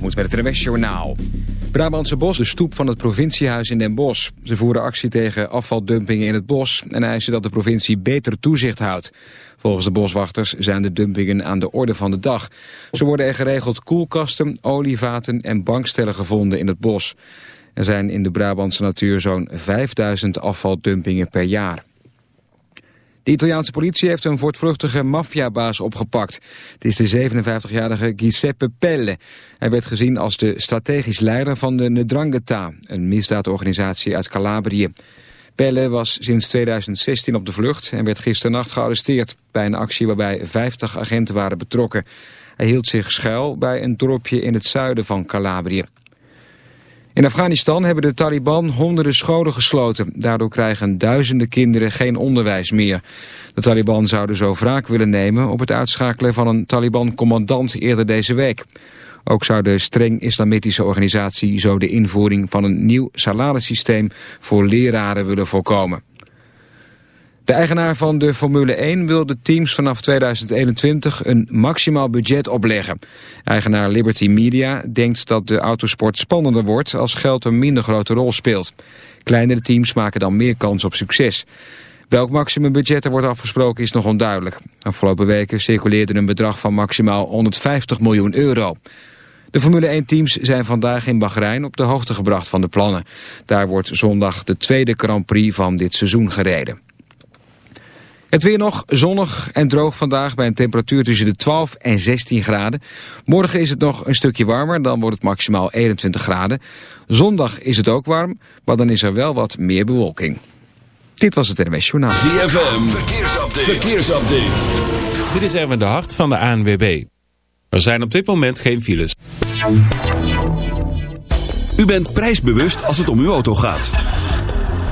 moet met het NWS Journaal. Brabantse Bos, de stoep van het provinciehuis in Den Bosch. Ze voeren actie tegen afvaldumpingen in het bos... en eisen dat de provincie beter toezicht houdt. Volgens de boswachters zijn de dumpingen aan de orde van de dag. Zo worden er geregeld koelkasten, olievaten en bankstellen gevonden in het bos. Er zijn in de Brabantse natuur zo'n 5000 afvaldumpingen per jaar. De Italiaanse politie heeft een voortvluchtige maffiabaas opgepakt. Het is de 57-jarige Giuseppe Pelle. Hij werd gezien als de strategisch leider van de Ndrangheta, een misdaadorganisatie uit Calabrië. Pelle was sinds 2016 op de vlucht en werd gisternacht gearresteerd... bij een actie waarbij 50 agenten waren betrokken. Hij hield zich schuil bij een dorpje in het zuiden van Calabrië. In Afghanistan hebben de Taliban honderden scholen gesloten. Daardoor krijgen duizenden kinderen geen onderwijs meer. De Taliban zouden zo wraak willen nemen op het uitschakelen van een Taliban-commandant eerder deze week. Ook zou de streng islamitische organisatie zo de invoering van een nieuw salarissysteem voor leraren willen voorkomen. De eigenaar van de Formule 1 wil de teams vanaf 2021 een maximaal budget opleggen. Eigenaar Liberty Media denkt dat de autosport spannender wordt als geld een minder grote rol speelt. Kleinere teams maken dan meer kans op succes. Welk maximumbudget er wordt afgesproken is nog onduidelijk. Afgelopen weken circuleerde een bedrag van maximaal 150 miljoen euro. De Formule 1-teams zijn vandaag in Bahrein op de hoogte gebracht van de plannen. Daar wordt zondag de tweede Grand Prix van dit seizoen gereden. Het weer nog zonnig en droog vandaag bij een temperatuur tussen de 12 en 16 graden. Morgen is het nog een stukje warmer, dan wordt het maximaal 21 graden. Zondag is het ook warm, maar dan is er wel wat meer bewolking. Dit was het NWS Journaal. ZFM, verkeersupdate. verkeersupdate. Dit is Erwin de Hart van de ANWB. Er zijn op dit moment geen files. U bent prijsbewust als het om uw auto gaat.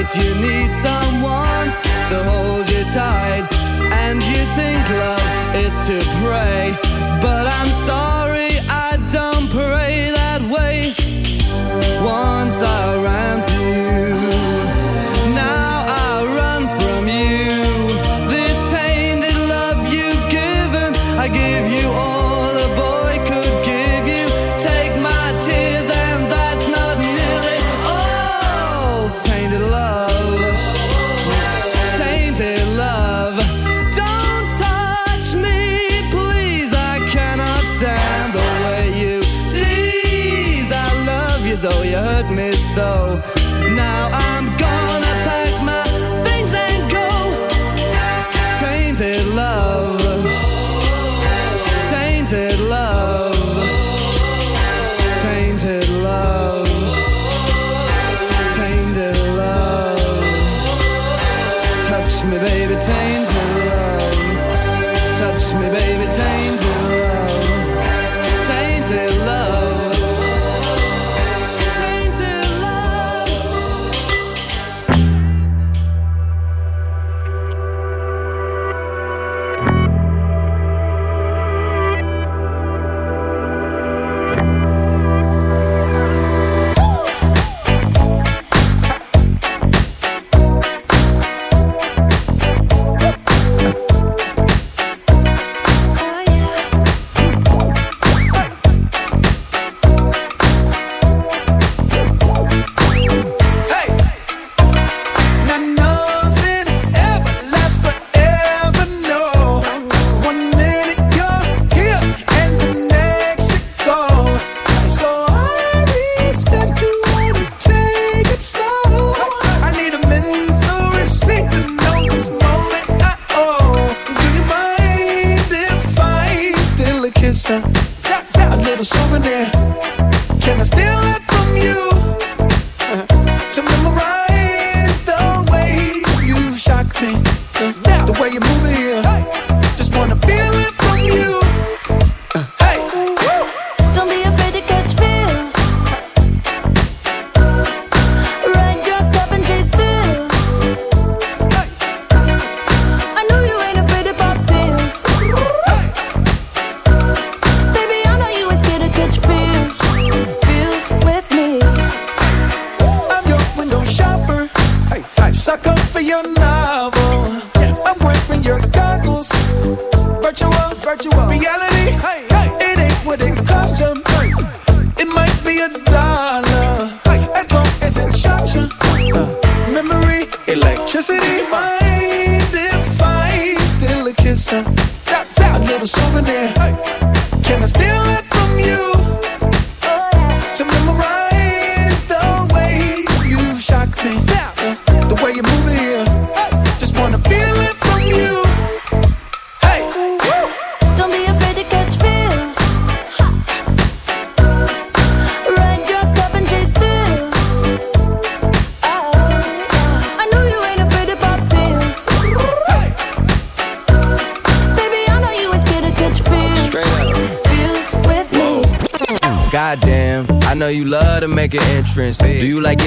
You need someone to hold you tight. And you think love is to pray. But I'm sorry. entrance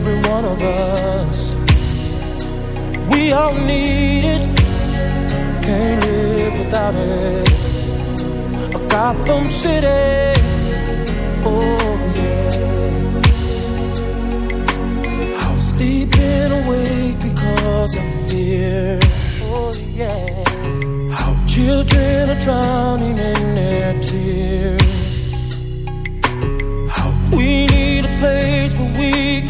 Every one of us. We all need it, can't live without it. A Gotham City, oh yeah. How sleeping awake because of fear, oh yeah. How children are drowning in their tears. How we need a place where we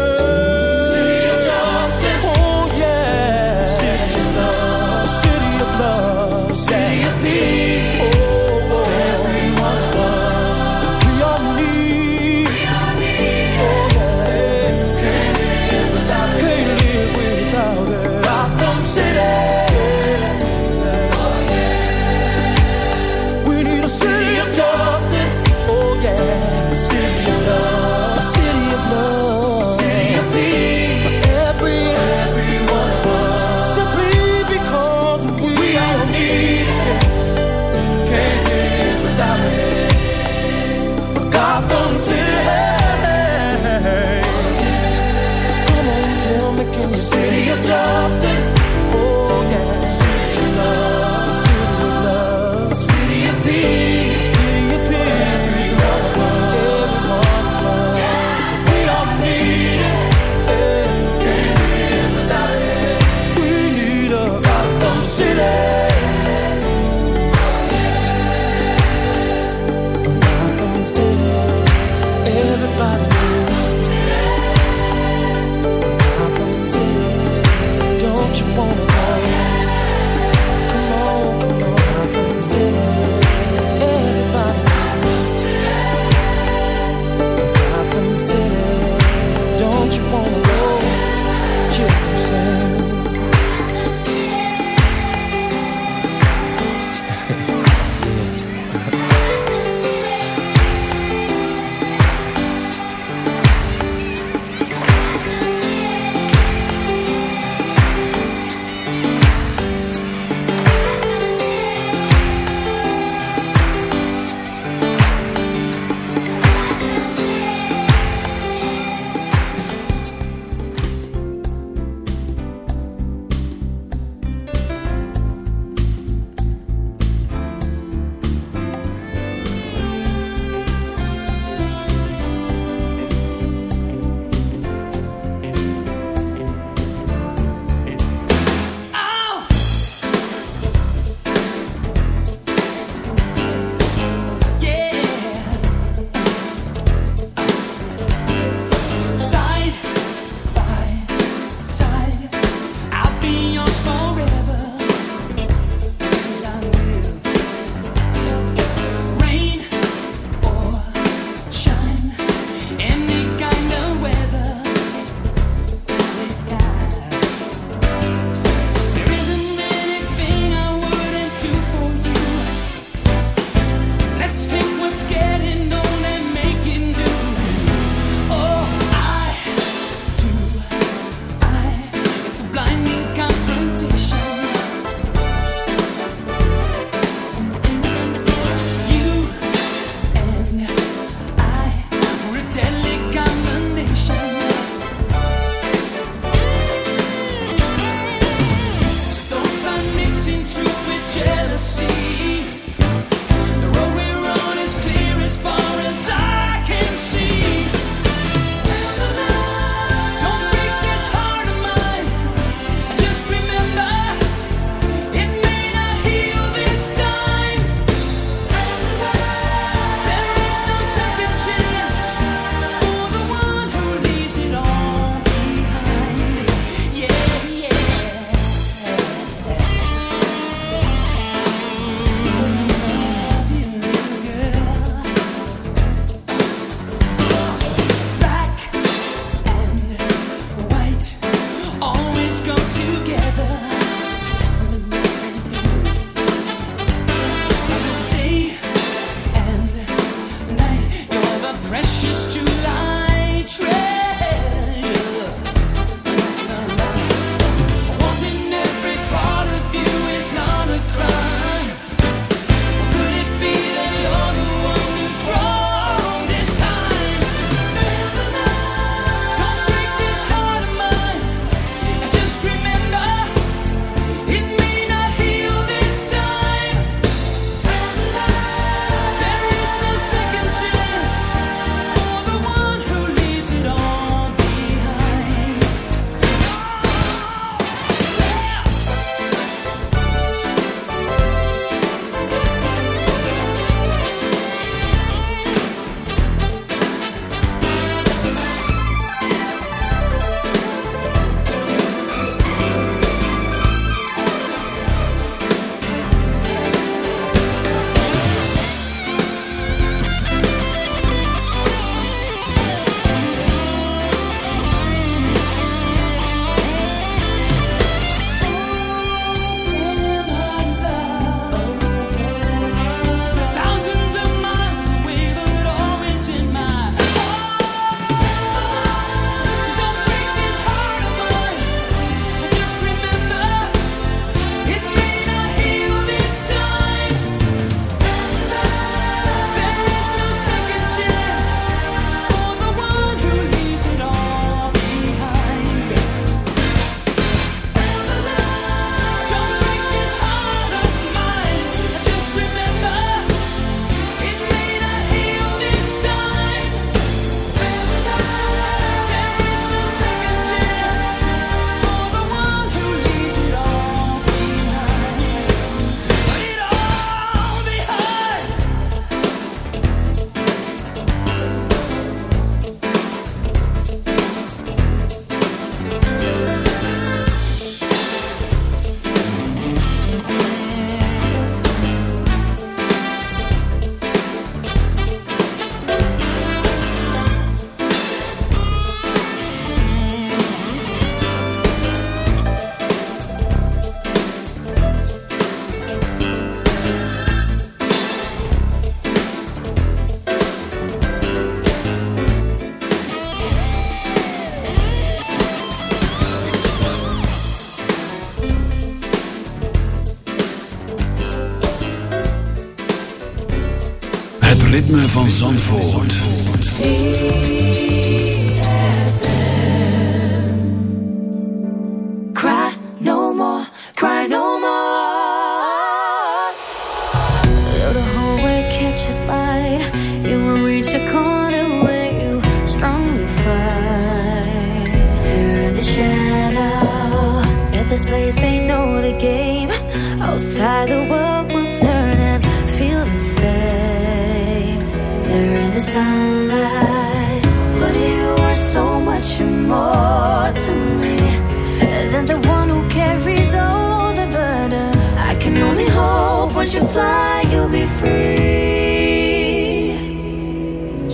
van Zandvoort.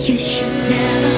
You should never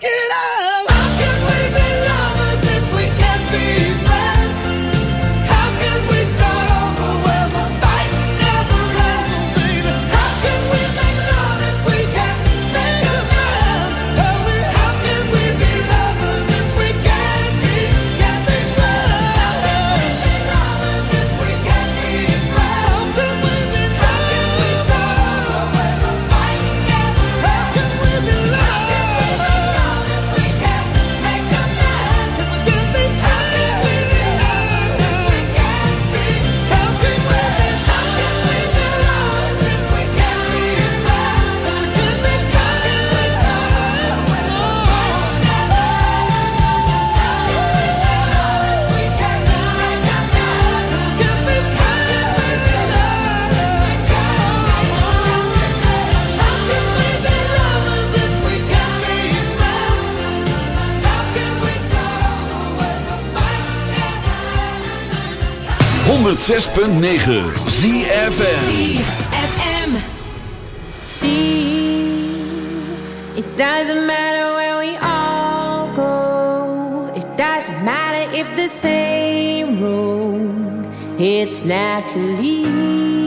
Get up. 106.9 ZFN See, it doesn't matter where we all go. It doesn't matter if the same room It's naturally.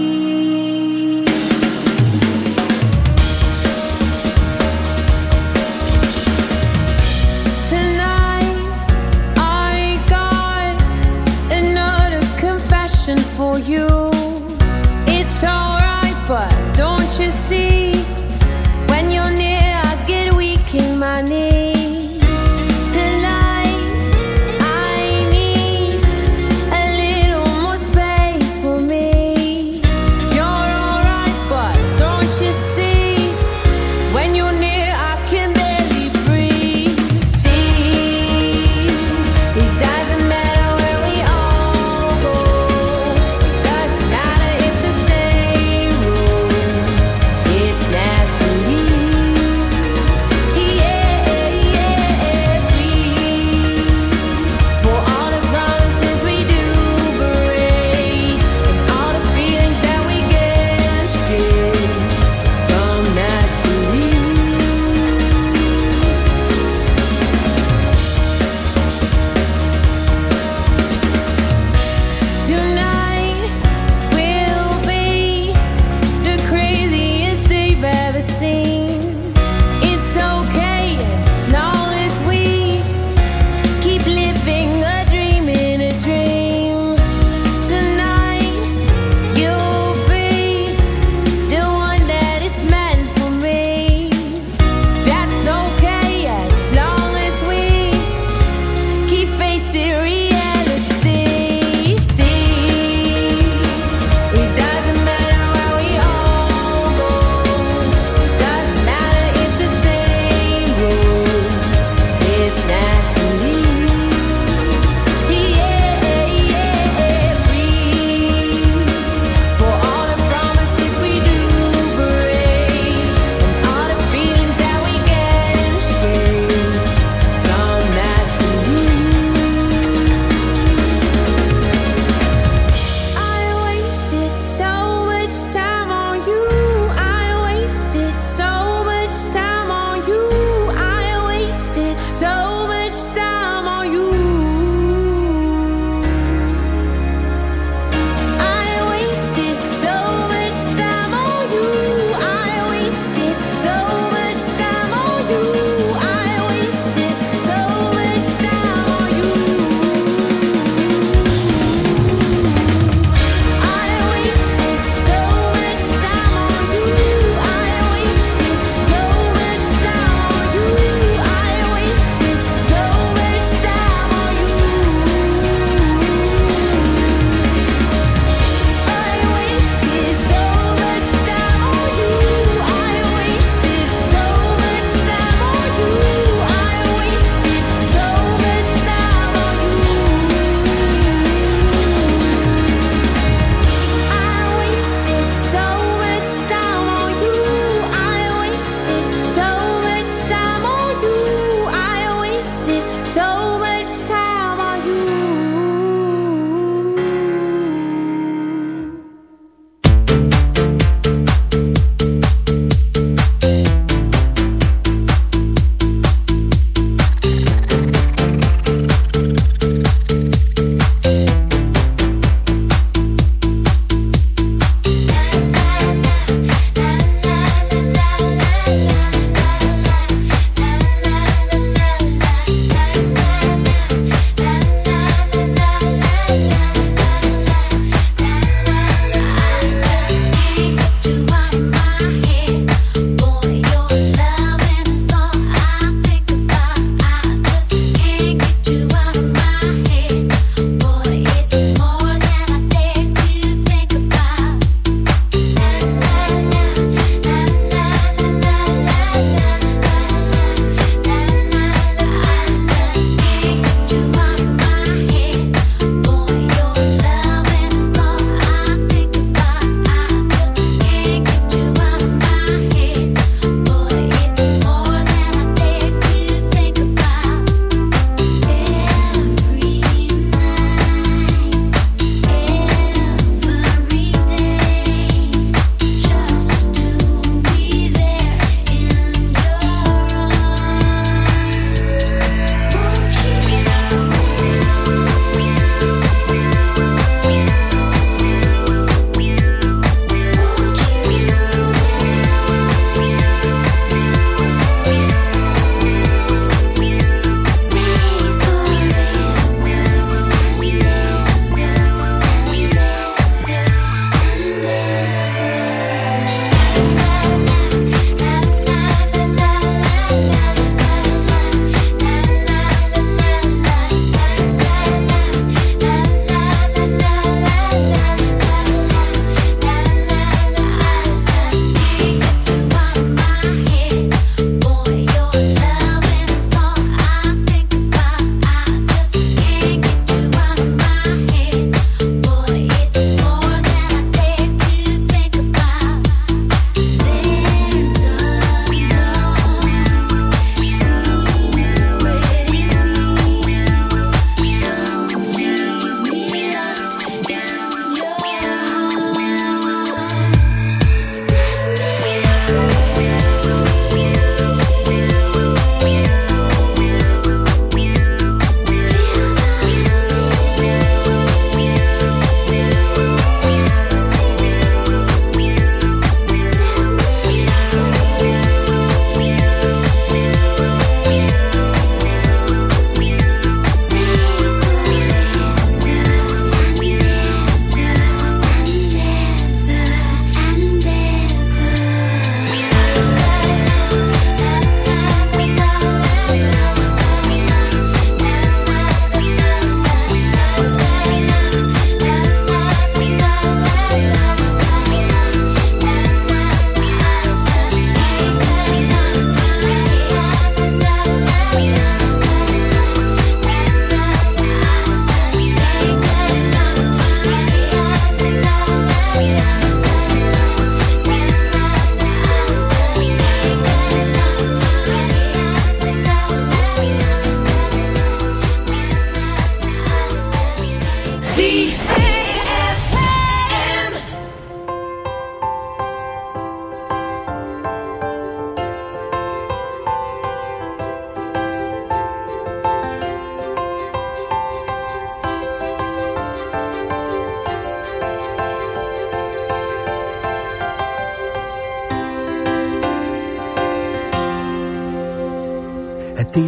just